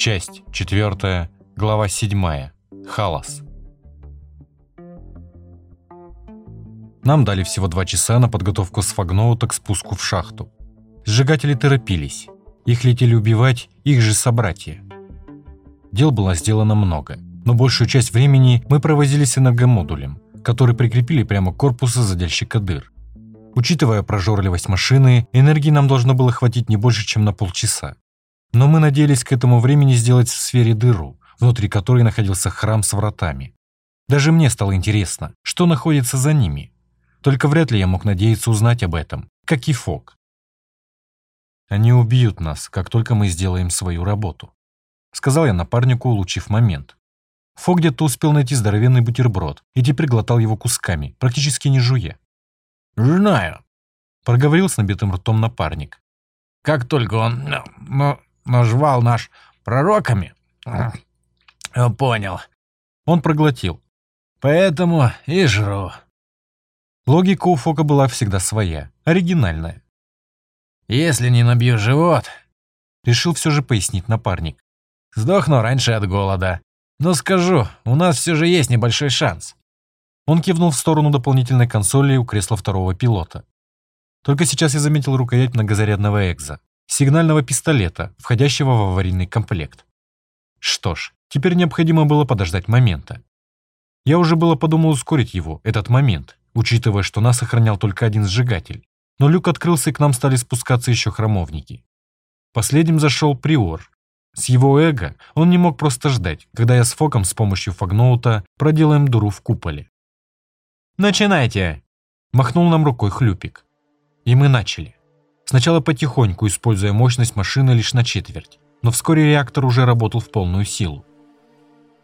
Часть 4, глава 7. Халас. Нам дали всего два часа на подготовку сфагноута к спуску в шахту. Сжигатели торопились. Их летели убивать их же собратья. Дел было сделано много, но большую часть времени мы провозились энергомодулем, который прикрепили прямо к корпусу задельщика дыр. Учитывая прожорливость машины, энергии нам должно было хватить не больше, чем на полчаса. Но мы надеялись к этому времени сделать в сфере дыру, внутри которой находился храм с вратами. Даже мне стало интересно, что находится за ними. Только вряд ли я мог надеяться узнать об этом, как и Фок. Они убьют нас, как только мы сделаем свою работу. Сказал я напарнику, улучив момент. Фок где-то успел найти здоровенный бутерброд и теперь глотал его кусками, практически не жуя. «Знаю», — проговорил с набитым ртом напарник. «Как только он ну, назвал наш пророками...» «Понял». Он проглотил. «Поэтому и жру». Логика у Фока была всегда своя, оригинальная. «Если не набью живот...» Решил все же пояснить напарник. «Сдохну раньше от голода. Но скажу, у нас все же есть небольшой шанс». Он кивнул в сторону дополнительной консоли у кресла второго пилота. Только сейчас я заметил рукоять многозарядного экза, сигнального пистолета, входящего в аварийный комплект. Что ж, теперь необходимо было подождать момента. Я уже было подумал ускорить его, этот момент, учитывая, что нас охранял только один сжигатель. Но люк открылся, и к нам стали спускаться еще храмовники. Последним зашел Приор. С его эго он не мог просто ждать, когда я с Фоком с помощью фагноута проделаем дуру в куполе. «Начинайте!» – махнул нам рукой Хлюпик. И мы начали. Сначала потихоньку, используя мощность машины лишь на четверть, но вскоре реактор уже работал в полную силу.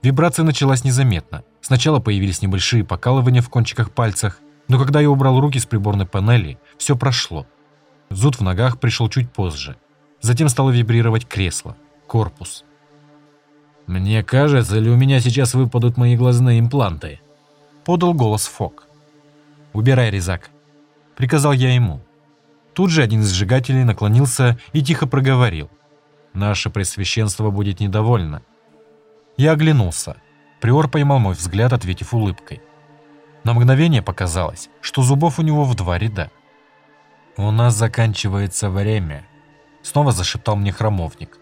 Вибрация началась незаметно. Сначала появились небольшие покалывания в кончиках пальцах, но когда я убрал руки с приборной панели, все прошло. Зуд в ногах пришел чуть позже. Затем стало вибрировать кресло, корпус. «Мне кажется, ли у меня сейчас выпадут мои глазные импланты?» Подал голос Фок. «Убирай резак», — приказал я ему. Тут же один из сжигателей наклонился и тихо проговорил. «Наше пресвященство будет недовольно». Я оглянулся. Приор поймал мой взгляд, ответив улыбкой. На мгновение показалось, что зубов у него в два ряда. «У нас заканчивается время», — снова зашептал мне храмовник.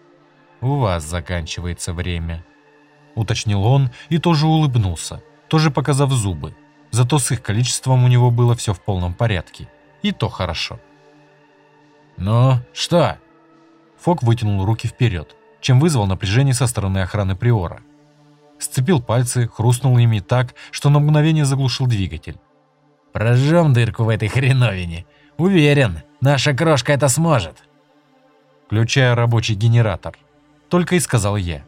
«У вас заканчивается время», — уточнил он и тоже улыбнулся, тоже показав зубы. Зато с их количеством у него было все в полном порядке. И то хорошо. «Ну, что?» Фок вытянул руки вперед, чем вызвал напряжение со стороны охраны Приора. Сцепил пальцы, хрустнул ими так, что на мгновение заглушил двигатель. «Прожжем дырку в этой хреновине. Уверен, наша крошка это сможет». «Включая рабочий генератор», — только и сказал я.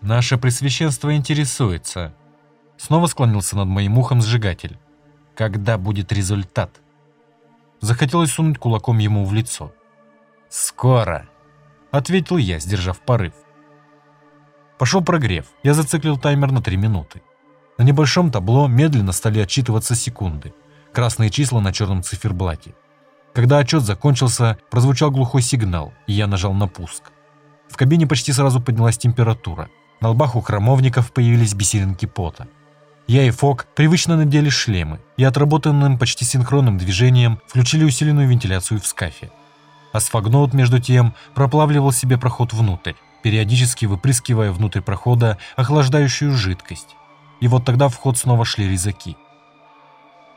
«Наше пресвященство интересуется». Снова склонился над моим ухом сжигатель. «Когда будет результат?» Захотелось сунуть кулаком ему в лицо. «Скоро», — ответил я, сдержав порыв. Пошел прогрев. Я зациклил таймер на 3 минуты. На небольшом табло медленно стали отчитываться секунды. Красные числа на черном циферблате. Когда отчет закончился, прозвучал глухой сигнал, и я нажал на пуск. В кабине почти сразу поднялась температура. На лбах у храмовников появились бисеринки пота. Я и Фок привычно надели шлемы и отработанным почти синхронным движением включили усиленную вентиляцию в скафе. А сфагноут, между тем, проплавливал себе проход внутрь, периодически выпрыскивая внутрь прохода охлаждающую жидкость. И вот тогда в ход снова шли резаки.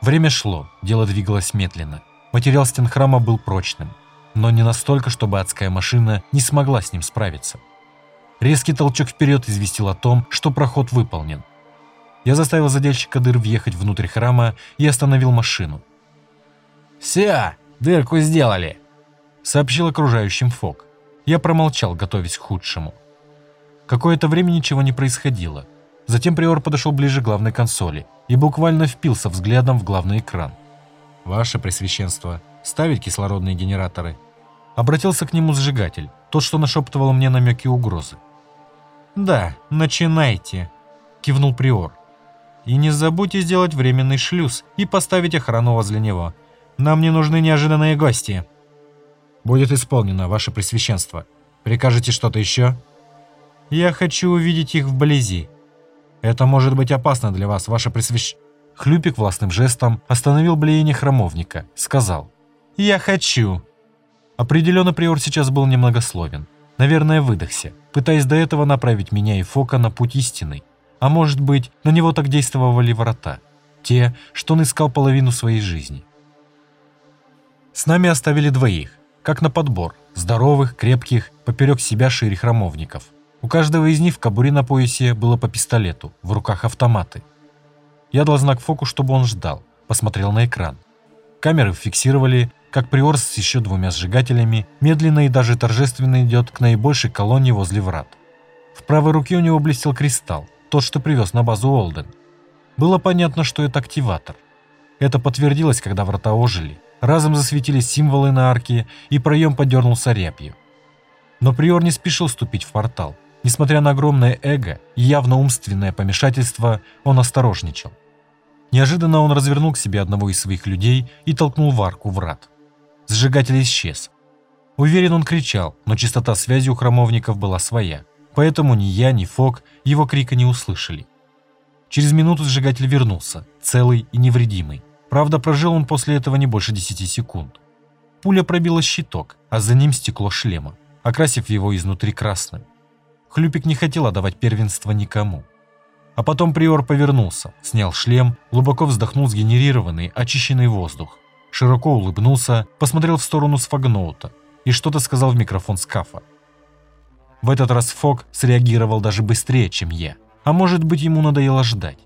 Время шло, дело двигалось медленно. Материал стен храма был прочным, но не настолько, чтобы адская машина не смогла с ним справиться. Резкий толчок вперед известил о том, что проход выполнен – я заставил задельщика дыр въехать внутрь храма и остановил машину. «Все, дырку сделали», — сообщил окружающим Фок. Я промолчал, готовясь к худшему. Какое-то время ничего не происходило. Затем Приор подошел ближе к главной консоли и буквально впился взглядом в главный экран. «Ваше Пресвященство, ставить кислородные генераторы?» Обратился к нему сжигатель, тот, что нашептывал мне намеки угрозы. «Да, начинайте», — кивнул Приор. И не забудьте сделать временный шлюз и поставить охрану возле него. Нам не нужны неожиданные гости. Будет исполнено, ваше пресвященство. Прикажете что-то еще? «Я хочу увидеть их вблизи. Это может быть опасно для вас, ваше пресвящ...» Хлюпик властным жестом остановил блеяние храмовника, сказал «Я хочу». Определенно приор сейчас был немногословен. Наверное, выдохся, пытаясь до этого направить меня и Фока на путь истинный. А может быть, на него так действовали врата. Те, что он искал половину своей жизни. С нами оставили двоих, как на подбор, здоровых, крепких, поперек себя шире храмовников. У каждого из них в кобуре на поясе было по пистолету, в руках автоматы. Я дал знак Фоку, чтобы он ждал, посмотрел на экран. Камеры фиксировали, как приор с еще двумя сжигателями медленно и даже торжественно идет к наибольшей колонне возле врат. В правой руке у него блестел кристалл, тот, что привез на базу Олден. Было понятно, что это активатор. Это подтвердилось, когда врата ожили. Разом засветились символы на арке, и проем подернулся рябью. Но Приор не спешил ступить в портал. Несмотря на огромное эго и явно умственное помешательство, он осторожничал. Неожиданно он развернул к себе одного из своих людей и толкнул в арку врат. Сжигатель исчез. Уверен, он кричал, но частота связи у храмовников была своя, поэтому ни я, ни Фок его крика не услышали. Через минуту сжигатель вернулся, целый и невредимый. Правда, прожил он после этого не больше 10 секунд. Пуля пробила щиток, а за ним стекло шлема, окрасив его изнутри красным. Хлюпик не хотел отдавать первенство никому. А потом Приор повернулся, снял шлем, глубоко вздохнул сгенерированный, очищенный воздух, широко улыбнулся, посмотрел в сторону Сфагноута и что-то сказал в микрофон скафа. В этот раз Фок среагировал даже быстрее, чем я. А может быть, ему надоело ждать.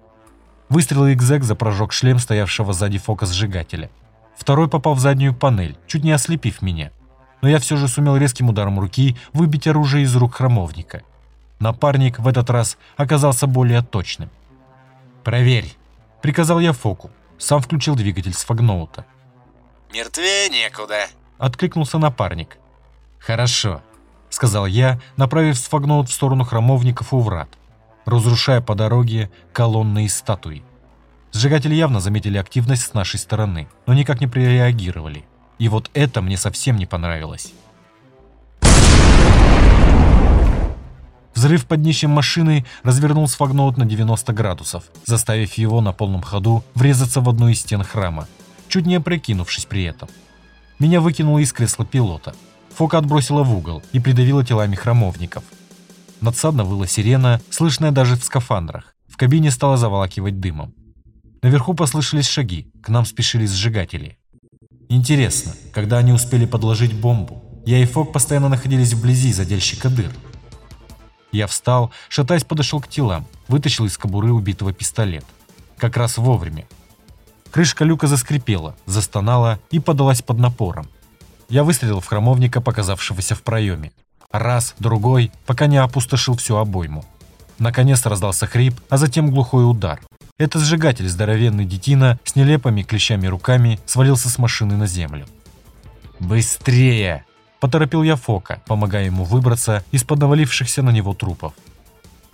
Выстрел экзек за прожег шлем стоявшего сзади Фока сжигателя. Второй попал в заднюю панель, чуть не ослепив меня. Но я все же сумел резким ударом руки выбить оружие из рук храмовника. Напарник в этот раз оказался более точным. «Проверь», — приказал я Фоку. Сам включил двигатель с фагноута. «Мертвее некуда», — откликнулся напарник. «Хорошо», — сказал я, направив сфагноут в сторону храмовников у врат, разрушая по дороге колонны и статуи. Сжигатели явно заметили активность с нашей стороны, но никак не прореагировали. И вот это мне совсем не понравилось. Взрыв под днищем машины развернул сфагноут на 90 градусов, заставив его на полном ходу врезаться в одну из стен храма, чуть не опрокинувшись при этом. Меня выкинуло из кресла пилота. Фока отбросила в угол и придавила телами храмовников. Надсадно выла сирена, слышная даже в скафандрах. В кабине стало заволакивать дымом. Наверху послышались шаги, к нам спешили сжигатели. Интересно, когда они успели подложить бомбу? Я и Фок постоянно находились вблизи задельщика дыр. Я встал, шатаясь подошел к телам, вытащил из кобуры убитого пистолет. Как раз вовремя. Крышка люка заскрипела, застонала и подалась под напором. Я выстрелил в храмовника, показавшегося в проеме. Раз, другой, пока не опустошил всю обойму. Наконец раздался хрип, а затем глухой удар. Это сжигатель здоровенный детина с нелепыми клещами руками свалился с машины на землю. «Быстрее!» Поторопил я Фока, помогая ему выбраться из-под навалившихся на него трупов.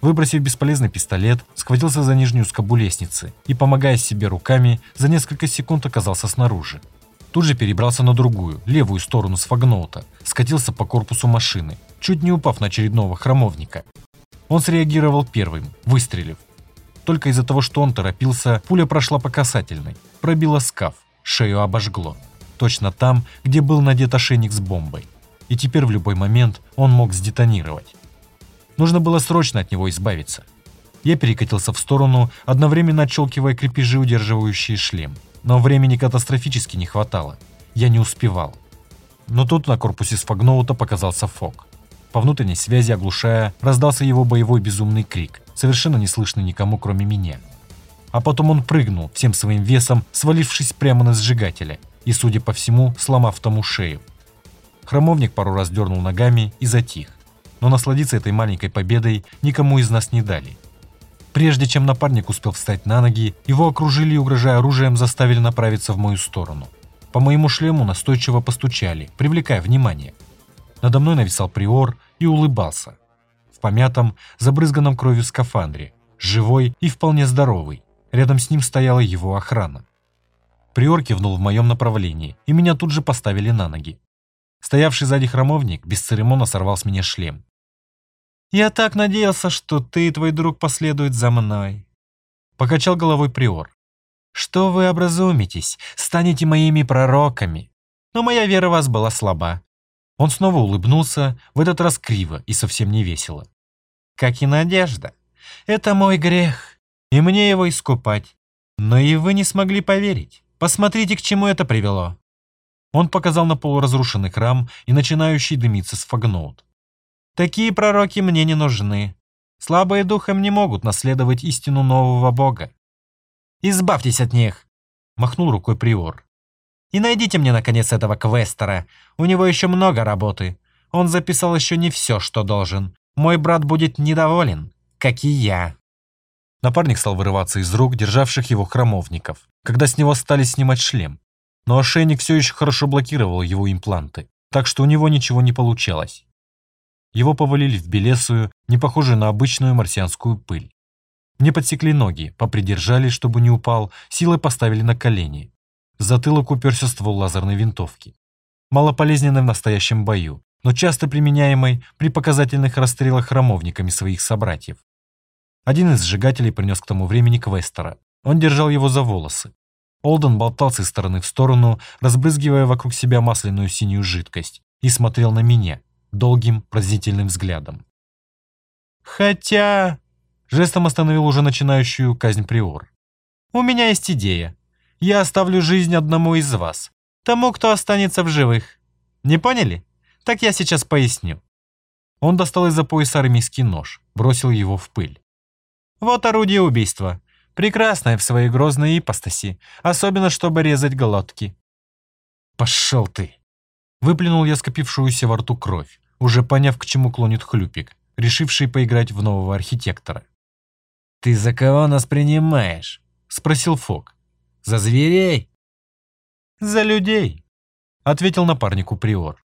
Выбросив бесполезный пистолет, схватился за нижнюю скобу лестницы и, помогая себе руками, за несколько секунд оказался снаружи. Тут же перебрался на другую, левую сторону сфагноута, скатился по корпусу машины, чуть не упав на очередного храмовника. Он среагировал первым, выстрелив. Только из-за того, что он торопился, пуля прошла по касательной, пробила скаф, шею обожгло. Точно там, где был надет ошейник с бомбой и теперь в любой момент он мог сдетонировать. Нужно было срочно от него избавиться. Я перекатился в сторону, одновременно отщелкивая крепежи, удерживающие шлем. Но времени катастрофически не хватало. Я не успевал. Но тут на корпусе сфагноута показался Фок. По внутренней связи оглушая, раздался его боевой безумный крик, совершенно не слышный никому, кроме меня. А потом он прыгнул всем своим весом, свалившись прямо на сжигателя и, судя по всему, сломав тому шею. Хромовник пару раз дернул ногами и затих. Но насладиться этой маленькой победой никому из нас не дали. Прежде чем напарник успел встать на ноги, его окружили и, угрожая оружием, заставили направиться в мою сторону. По моему шлему настойчиво постучали, привлекая внимание. Надо мной нависал приор и улыбался. В помятом, забрызганном кровью скафандре, живой и вполне здоровый. Рядом с ним стояла его охрана. Приор кивнул в моем направлении, и меня тут же поставили на ноги. Стоявший сзади храмовник бесцеремонно сорвал с меня шлем. «Я так надеялся, что ты и твой друг последуют за мной», — покачал головой Приор. «Что вы образумитесь, станете моими пророками?» Но моя вера в вас была слаба. Он снова улыбнулся, в этот раз криво и совсем не весело. «Как и надежда. Это мой грех, и мне его искупать. Но и вы не смогли поверить. Посмотрите, к чему это привело». Он показал на полуразрушенный храм и начинающий дымиться сфагноут. «Такие пророки мне не нужны. Слабые духом не могут наследовать истину нового бога. Избавьтесь от них!» – махнул рукой приор. «И найдите мне, наконец, этого квестера. У него еще много работы. Он записал еще не все, что должен. Мой брат будет недоволен, как и я». Напарник стал вырываться из рук, державших его храмовников, когда с него стали снимать шлем но ошейник все еще хорошо блокировал его импланты, так что у него ничего не получалось. Его повалили в белесую, не похожую на обычную марсианскую пыль. Мне подсекли ноги, попридержали, чтобы не упал, силой поставили на колени. Затылок уперся ствол лазерной винтовки. Малополезненной в настоящем бою, но часто применяемой при показательных расстрелах храмовниками своих собратьев. Один из сжигателей принес к тому времени Квестера. Он держал его за волосы, Олден болтался из стороны в сторону, разбрызгивая вокруг себя масляную синюю жидкость, и смотрел на меня долгим пронзительным взглядом. «Хотя...» — жестом остановил уже начинающую казнь Приор. «У меня есть идея. Я оставлю жизнь одному из вас, тому, кто останется в живых. Не поняли? Так я сейчас поясню». Он достал из-за пояса армейский нож, бросил его в пыль. «Вот орудие убийства. Прекрасная в своей грозной ипостаси, особенно чтобы резать глотки. «Пошел ты!» Выплюнул я скопившуюся во рту кровь, уже поняв, к чему клонит хлюпик, решивший поиграть в нового архитектора. «Ты за кого нас принимаешь?» — спросил Фок. «За зверей?» «За людей», — ответил напарнику Приор.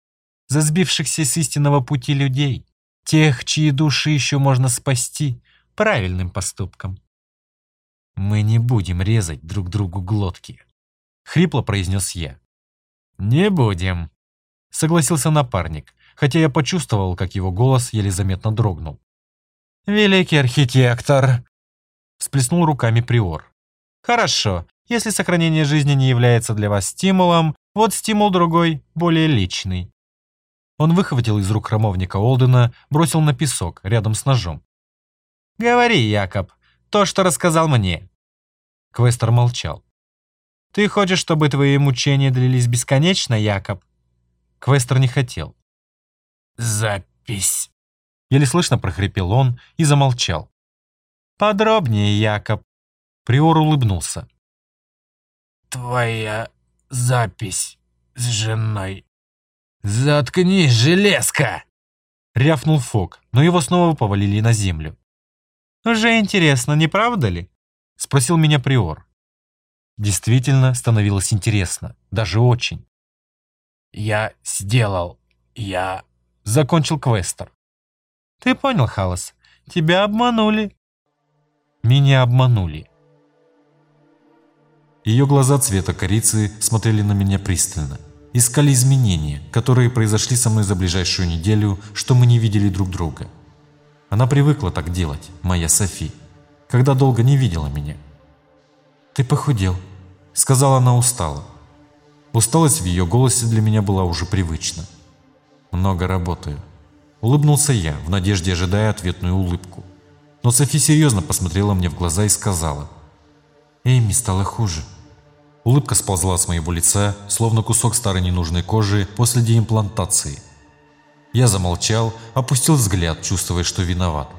«За сбившихся с истинного пути людей, тех, чьи души еще можно спасти правильным поступком». «Мы не будем резать друг другу глотки», — хрипло произнес я. «Не будем», — согласился напарник, хотя я почувствовал, как его голос еле заметно дрогнул. «Великий архитектор!» — всплеснул руками Приор. «Хорошо, если сохранение жизни не является для вас стимулом, вот стимул другой, более личный». Он выхватил из рук храмовника Олдена, бросил на песок, рядом с ножом. «Говори, Якоб, то, что рассказал мне». Квестер молчал. «Ты хочешь, чтобы твои мучения длились бесконечно, Якоб?» Квестер не хотел. «Запись!» Еле слышно прохрипел он и замолчал. «Подробнее, Якоб!» Приор улыбнулся. «Твоя запись с женой». «Заткнись, железка!» Рявкнул Фок, но его снова повалили на землю. «Уже интересно, не правда ли?» – спросил меня Приор. Действительно становилось интересно, даже очень. «Я сделал, я...» – закончил Квестер. «Ты понял, Халас, тебя обманули». Меня обманули. Ее глаза цвета корицы смотрели на меня пристально. Искали изменения, которые произошли со мной за ближайшую неделю, что мы не видели друг друга. Она привыкла так делать, моя Софи, когда долго не видела меня. «Ты похудел», — сказала она устало. Усталость в ее голосе для меня была уже привычна. «Много работаю». Улыбнулся я, в надежде ожидая ответную улыбку. Но Софи серьезно посмотрела мне в глаза и сказала. «Эйми стало хуже». Улыбка сползла с моего лица, словно кусок старой ненужной кожи после деимплантации – я замолчал, опустил взгляд, чувствуя, что виноват.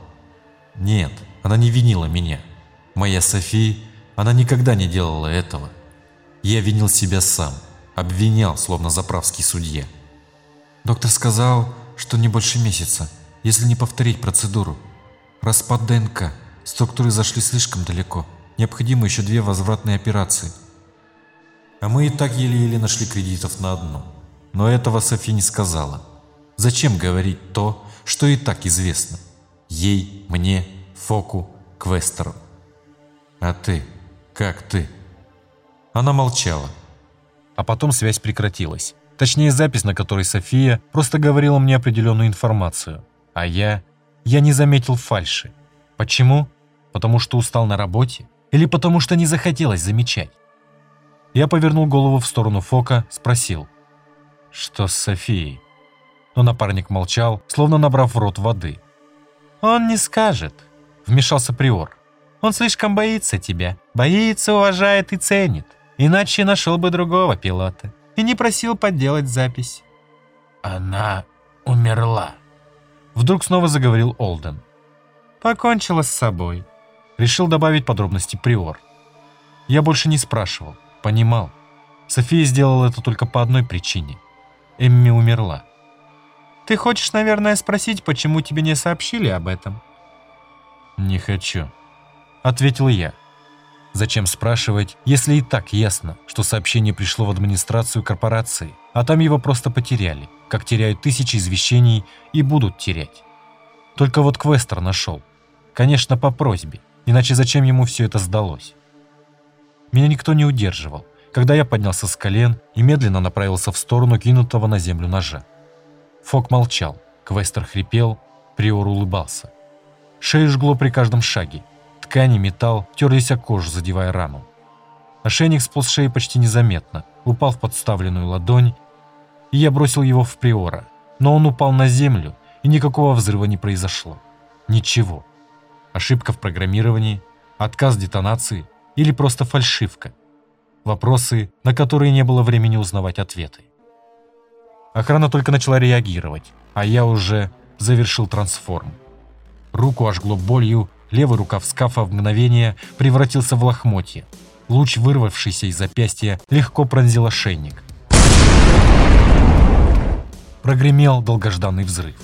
Нет, она не винила меня. Моя София, она никогда не делала этого. Я винил себя сам, обвинял, словно заправский судья. Доктор сказал, что не больше месяца, если не повторить процедуру. Распад ДНК, структуры зашли слишком далеко, необходимы еще две возвратные операции. А мы и так еле-еле нашли кредитов на одну. Но этого Софи не сказала. Зачем говорить то, что и так известно? Ей, мне, Фоку, Квестеру. А ты? Как ты? Она молчала. А потом связь прекратилась. Точнее, запись, на которой София просто говорила мне определенную информацию. А я... Я не заметил фальши. Почему? Потому что устал на работе? Или потому что не захотелось замечать? Я повернул голову в сторону Фока, спросил. «Что с Софией?» Но напарник молчал, словно набрав в рот воды. «Он не скажет», — вмешался Приор. «Он слишком боится тебя. Боится, уважает и ценит. Иначе нашел бы другого пилота. И не просил подделать запись». «Она умерла», — вдруг снова заговорил Олден. «Покончила с собой», — решил добавить подробности Приор. Я больше не спрашивал, понимал. София сделала это только по одной причине. Эмми умерла. Ты хочешь, наверное, спросить, почему тебе не сообщили об этом?» «Не хочу», — ответил я. «Зачем спрашивать, если и так ясно, что сообщение пришло в администрацию корпорации, а там его просто потеряли, как теряют тысячи извещений и будут терять? Только вот Квестер нашел. Конечно, по просьбе, иначе зачем ему все это сдалось?» Меня никто не удерживал, когда я поднялся с колен и медленно направился в сторону кинутого на землю ножа. Фок молчал, Квестер хрипел, Приор улыбался. Шею жгло при каждом шаге. Ткани, металл терлись о кожу, задевая рану. Ошейник сполз шеи почти незаметно, упал в подставленную ладонь, и я бросил его в Приора. Но он упал на землю, и никакого взрыва не произошло. Ничего. Ошибка в программировании, отказ детонации или просто фальшивка. Вопросы, на которые не было времени узнавать ответы. Охрана только начала реагировать, а я уже завершил трансформ. Руку ожгло болью, левый рукав скафа в мгновение превратился в лохмотье. Луч, вырвавшийся из запястья, легко пронзил ошейник. Прогремел долгожданный взрыв.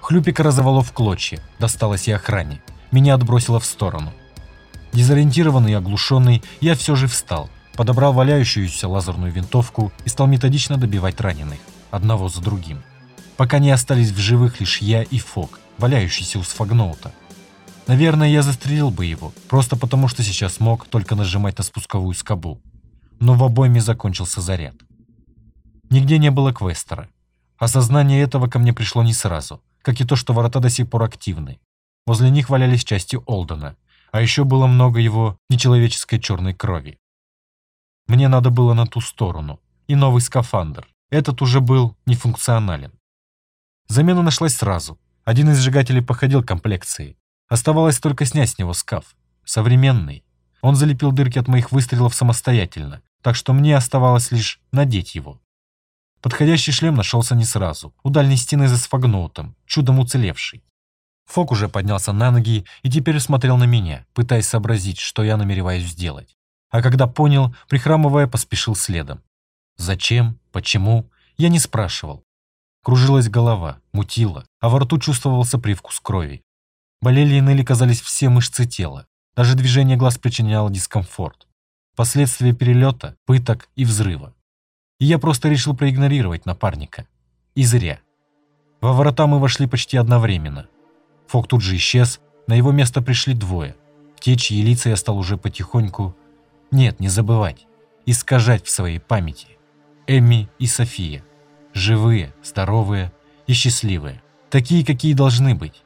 Хлюпика разорвало в клочья, досталось и охране. Меня отбросило в сторону. Дезориентированный и оглушенный, я все же встал, подобрал валяющуюся лазерную винтовку и стал методично добивать раненых одного за другим, пока не остались в живых лишь я и Фок, валяющийся у сфагноута. Наверное, я застрелил бы его, просто потому что сейчас мог только нажимать на спусковую скобу. Но в обойме закончился заряд. Нигде не было квестера. Осознание этого ко мне пришло не сразу, как и то, что ворота до сих пор активны. Возле них валялись части Олдена, а еще было много его нечеловеческой черной крови. Мне надо было на ту сторону, и новый скафандр. Этот уже был нефункционален. Замена нашлась сразу. Один из сжигателей походил комплекцией. Оставалось только снять с него скаф. Современный. Он залепил дырки от моих выстрелов самостоятельно, так что мне оставалось лишь надеть его. Подходящий шлем нашелся не сразу, у дальней стены за сфагноутом, чудом уцелевший. Фок уже поднялся на ноги и теперь смотрел на меня, пытаясь сообразить, что я намереваюсь сделать. А когда понял, прихрамывая, поспешил следом. Зачем? Почему? Я не спрашивал. Кружилась голова, мутила, а во рту чувствовался привкус крови. Болели и ныли, казались все мышцы тела. Даже движение глаз причиняло дискомфорт. Последствия перелета, пыток и взрыва. И я просто решил проигнорировать напарника. И зря. Во ворота мы вошли почти одновременно. Фок тут же исчез, на его место пришли двое. Те, чьи лица я стал уже потихоньку... Нет, не забывать. Искажать в своей памяти. Эми и София. Живые, здоровые и счастливые. Такие, какие должны быть.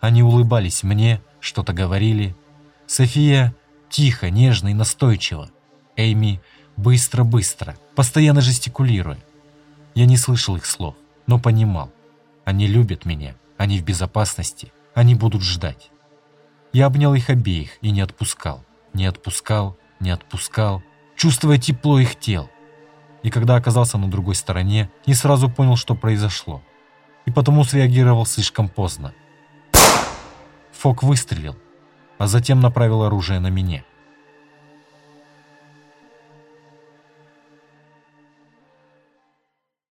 Они улыбались мне, что-то говорили. София тихо, нежно и настойчиво. Эми быстро-быстро, постоянно жестикулируя. Я не слышал их слов, но понимал. Они любят меня, они в безопасности, они будут ждать. Я обнял их обеих и не отпускал, не отпускал, не отпускал, чувствуя тепло их тел, и когда оказался на другой стороне, не сразу понял, что произошло. И потому среагировал слишком поздно. Фок выстрелил, а затем направил оружие на меня –